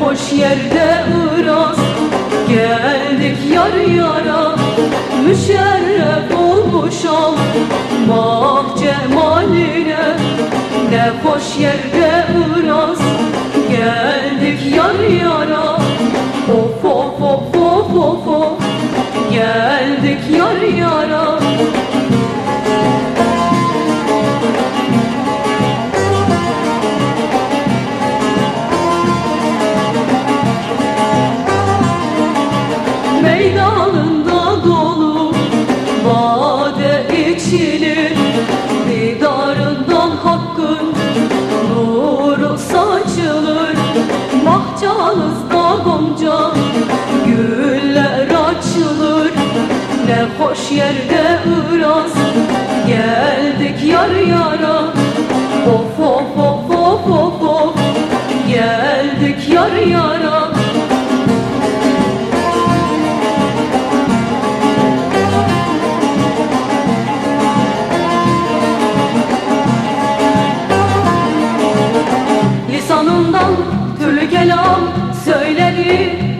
hoş yerde Iraz Geldik yar yara Müşerref olmuşam Bak cemaline Ne hoş yerde Iraz Geldik yar yara gonca Güller açılır Ne hoş yerde Iraz. Geldik yar yara Of of of of of of. Geldik yar yara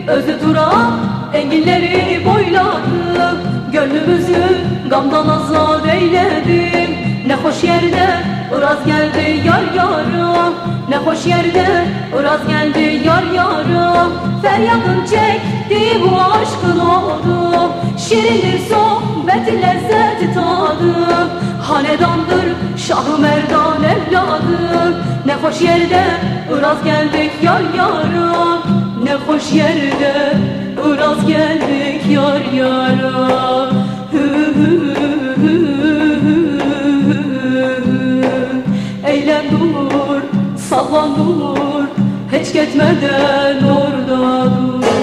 Özü dura enginleri boyladı Gönlümüzü gamdan azad eyledim. Ne hoş yerde Iraz geldi yar yara Ne hoş yerde Iraz geldi yar yara Feryadın çekti bu aşkın oldu Şirindir sohbet lezzeti tadı. Hanedandır Şah-ı Merdan evladı. Ne hoş yerde Iraz geldik yar yara hoş yerde Iraz geldik yar yara. Hü hü hü dur, sallan dur. Hiç gitmeden orada dur